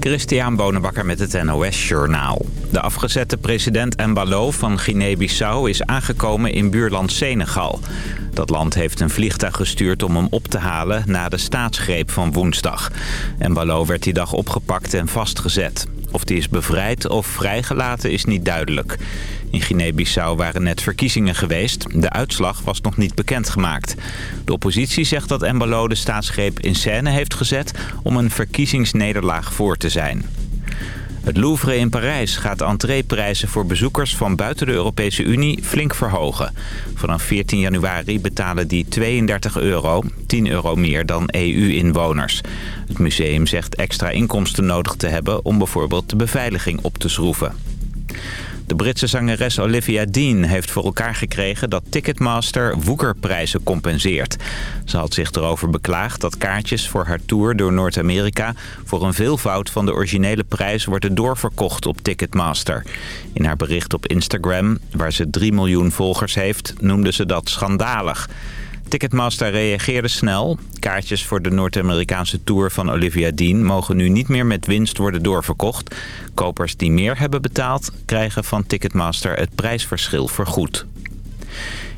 Christian Bonenbakker met het NOS Journaal. De afgezette president Mbalo van Guinea-Bissau is aangekomen in buurland Senegal. Dat land heeft een vliegtuig gestuurd om hem op te halen na de staatsgreep van woensdag. Mbalo werd die dag opgepakt en vastgezet. Of die is bevrijd of vrijgelaten is niet duidelijk. In Guinea-Bissau waren net verkiezingen geweest. De uitslag was nog niet bekendgemaakt. De oppositie zegt dat Embalo de staatsgreep in scène heeft gezet... om een verkiezingsnederlaag voor te zijn. Het Louvre in Parijs gaat entreeprijzen voor bezoekers van buiten de Europese Unie flink verhogen. Vanaf 14 januari betalen die 32 euro, 10 euro meer dan EU-inwoners. Het museum zegt extra inkomsten nodig te hebben om bijvoorbeeld de beveiliging op te schroeven. De Britse zangeres Olivia Dean heeft voor elkaar gekregen dat Ticketmaster woekerprijzen compenseert. Ze had zich erover beklaagd dat kaartjes voor haar tour door Noord-Amerika voor een veelvoud van de originele prijs worden doorverkocht op Ticketmaster. In haar bericht op Instagram, waar ze 3 miljoen volgers heeft, noemde ze dat schandalig. Ticketmaster reageerde snel. Kaartjes voor de Noord-Amerikaanse tour van Olivia Dean mogen nu niet meer met winst worden doorverkocht. Kopers die meer hebben betaald krijgen van Ticketmaster het prijsverschil vergoed.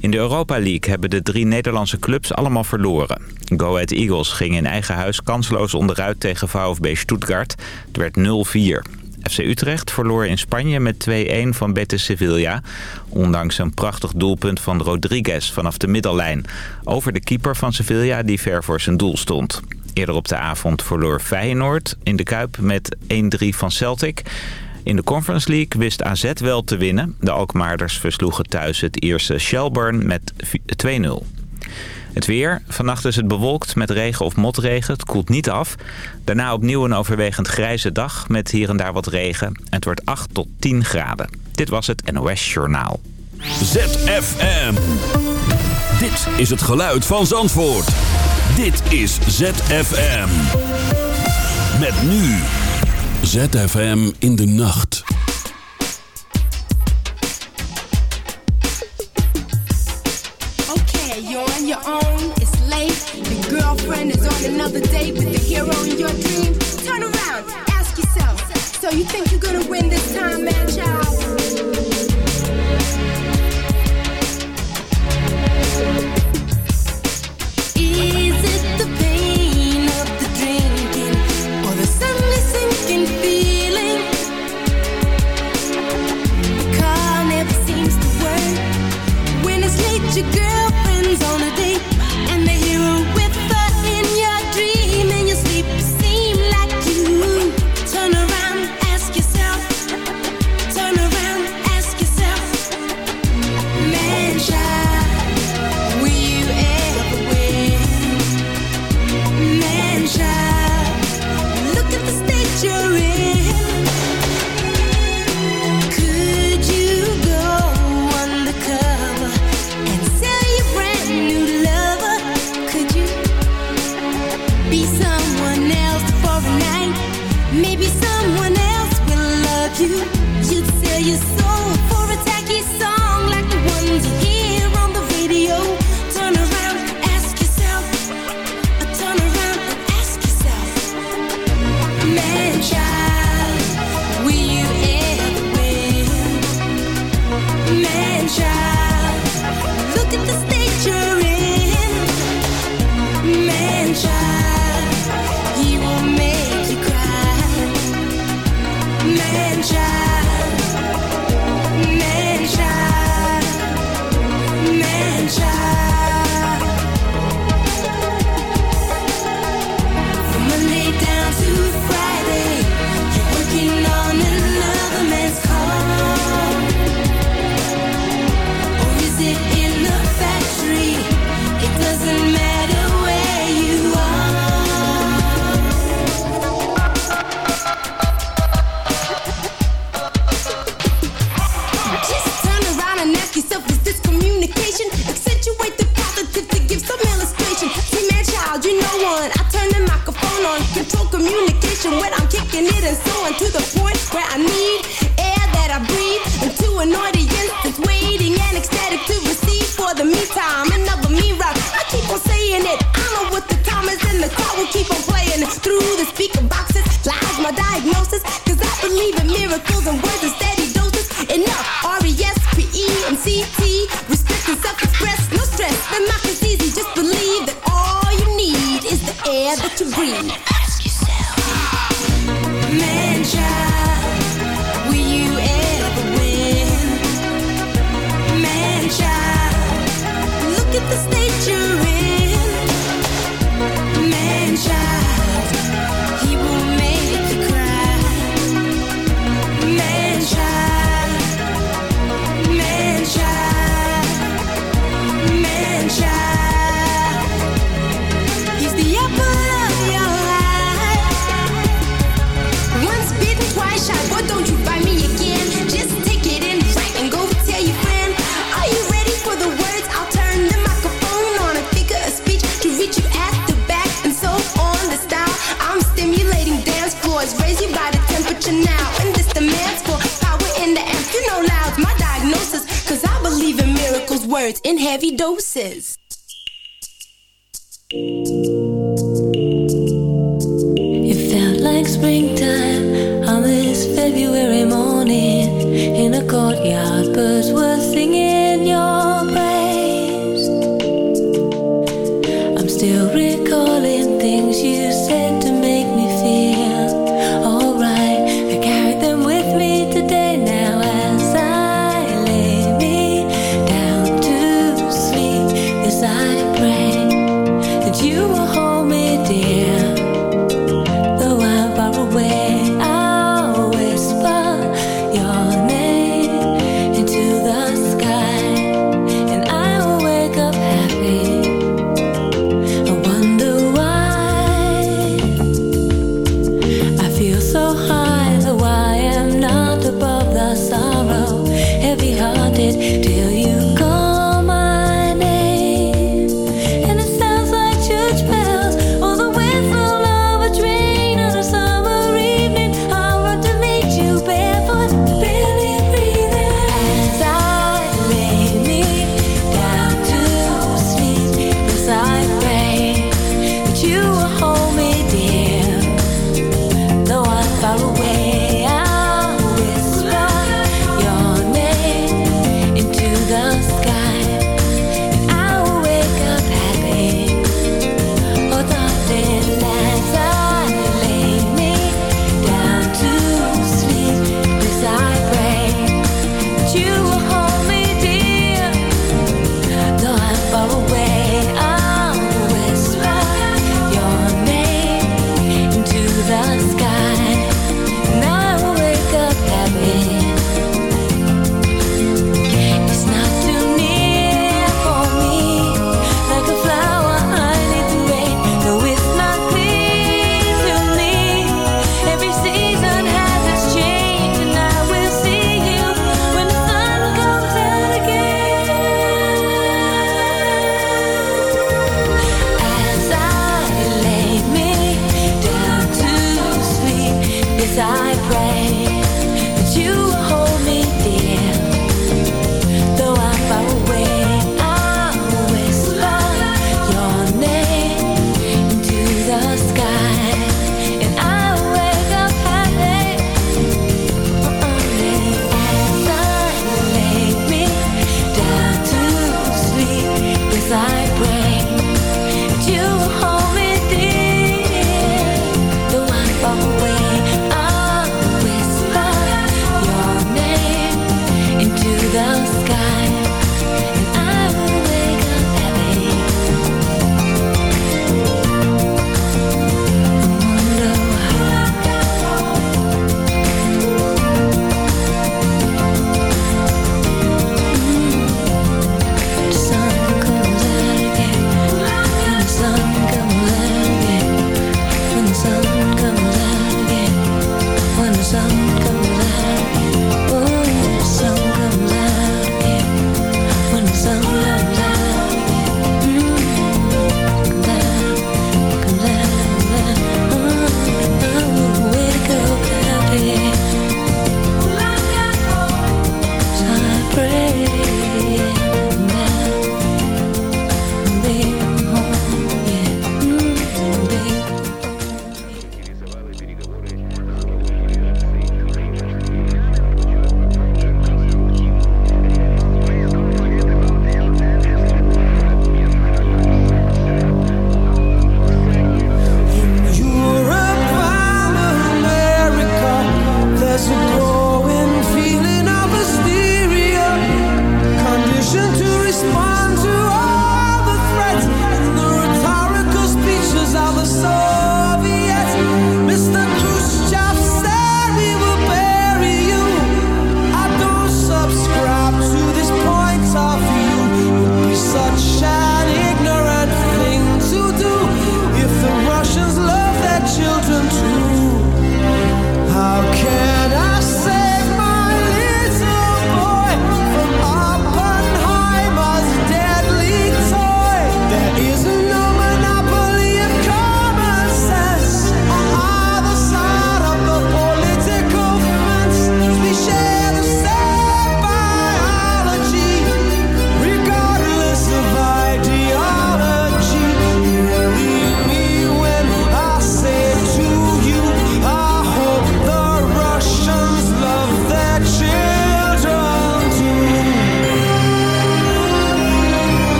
In de Europa League hebben de drie Nederlandse clubs allemaal verloren. Go Ahead Eagles ging in eigen huis kansloos onderuit tegen VfB Stuttgart. Het werd 0-4. FC Utrecht verloor in Spanje met 2-1 van Betis Sevilla. Ondanks een prachtig doelpunt van Rodriguez vanaf de middellijn. Over de keeper van Sevilla die ver voor zijn doel stond. Eerder op de avond verloor Feyenoord in de Kuip met 1-3 van Celtic. In de Conference League wist AZ wel te winnen. De Alkmaarders versloegen thuis het eerste Shelburne met 2-0. Het weer. Vannacht is het bewolkt met regen of motregen. Het koelt niet af. Daarna opnieuw een overwegend grijze dag met hier en daar wat regen. En het wordt 8 tot 10 graden. Dit was het NOS Journaal. ZFM. Dit is het geluid van Zandvoort. Dit is ZFM. Met nu. ZFM in de nacht. Another day with the hero in your dream. Turn around, ask yourself. So you think you're gonna win this time, man, child? speaker boxes. Lies my diagnosis, cause I believe in miracles and words and steady doses. Enough, R-E-S-P-E-M-C-T. Respect and self-express, no stress. The mock is easy, just believe that all you need is the air that you breathe. in heavy doses.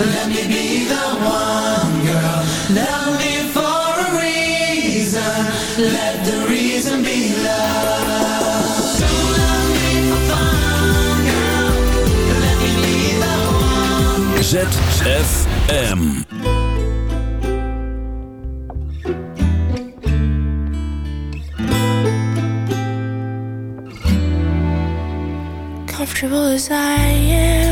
Let me be the one, girl. Love me for a reason. Let the reason be love. Don't love me for fun, girl. Let me be the one. ZFM. comfortable as I am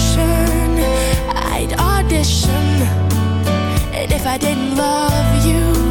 and if I didn't love you,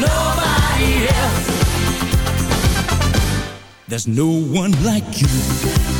Nobody else. There's no one like you.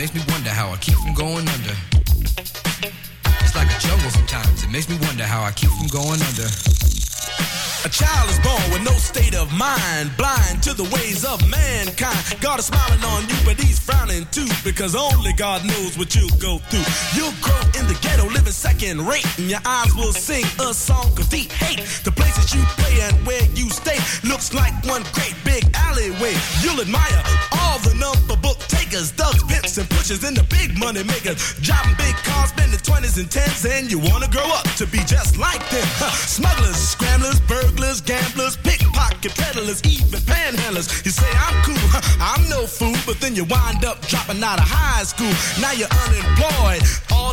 Makes me wonder how I keep from going under. It's like a jungle sometimes. It makes me wonder how I keep from going under. A child is born with no state of mind, blind to the ways of mankind. God is smiling on you, but he's frowning too, because only God knows what you'll go through. You'll grow in the ghetto, living second rate, and your eyes will sing a song of deep hate. The places you play and where you stay looks like one great big alleyway. You'll admire all the number book takers, thugs, pimps, and pushers, and the big money makers. Driving big cars, spending 20s and 10s, and you wanna grow up to be just like them. Huh. Smugglers, scramblers, burglars, gamblers, pickpocket peddlers, even panhandlers. You say I'm cool, huh, I'm no fool, but then you wind up dropping out of high school. Now you're unemployed, all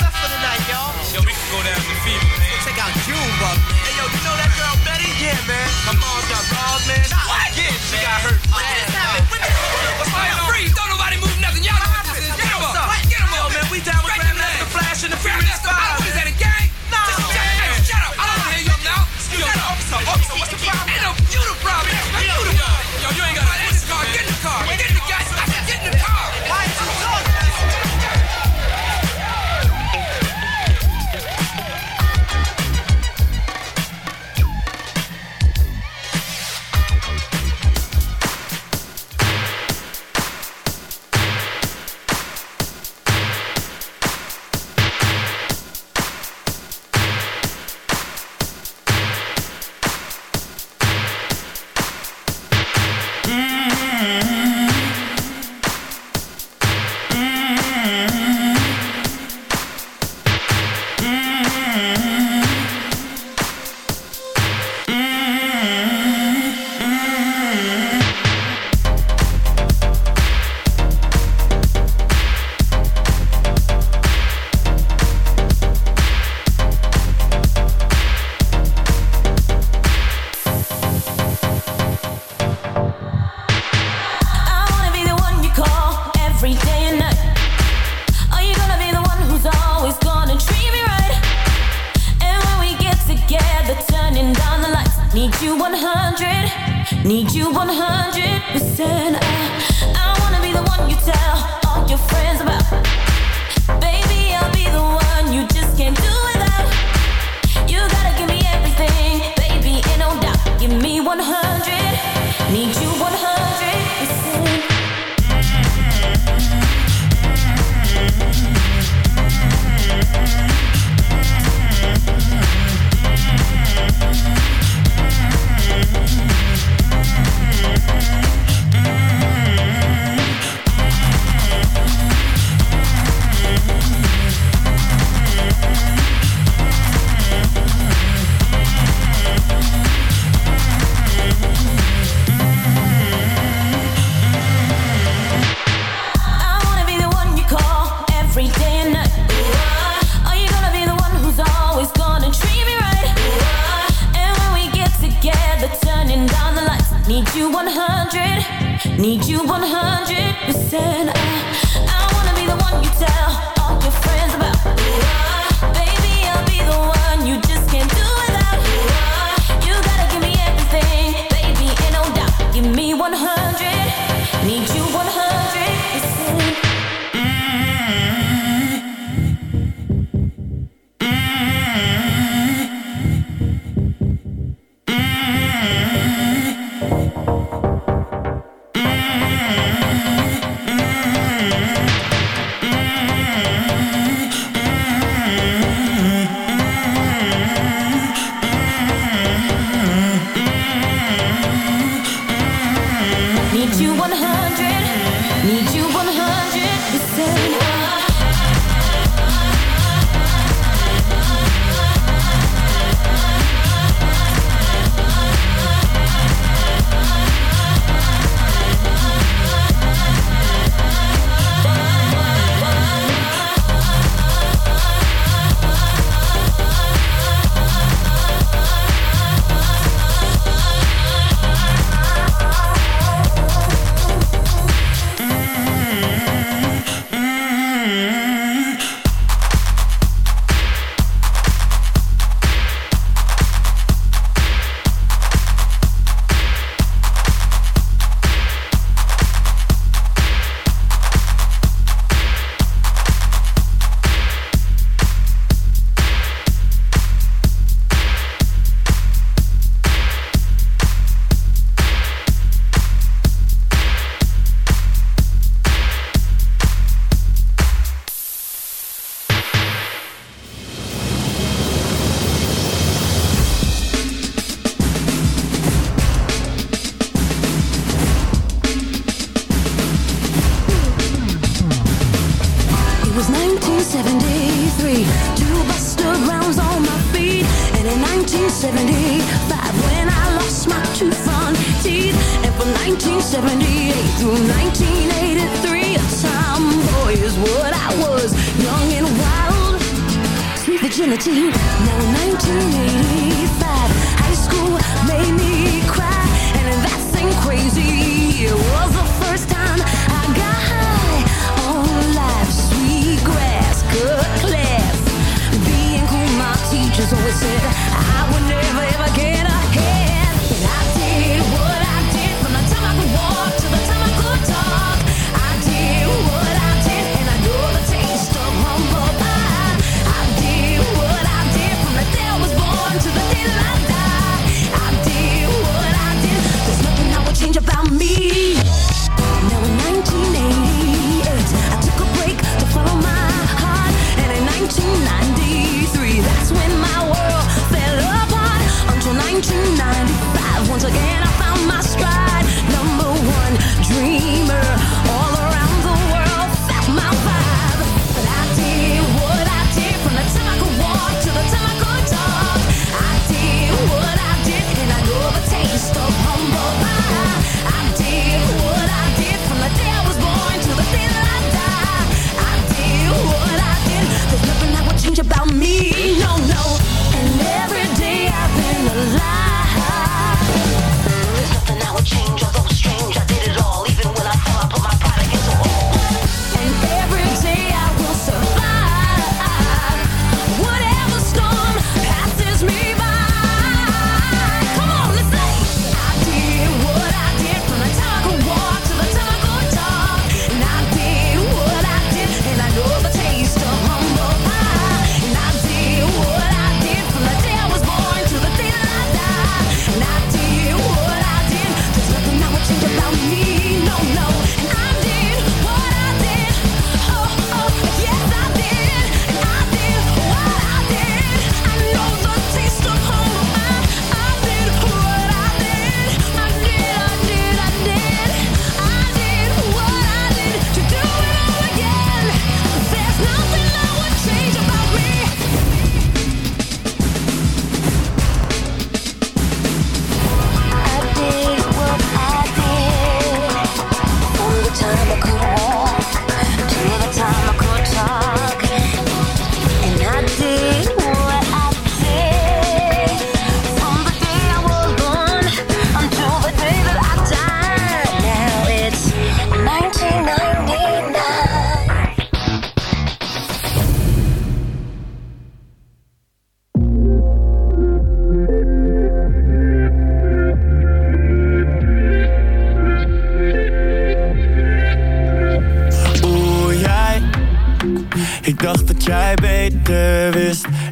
y'all? Yo, we can go down to Fever, man. Check out Junebug. Hey, yo, you know that girl Betty? Yeah, man. My mom's got balls, man. What? Yeah, she got hurt. What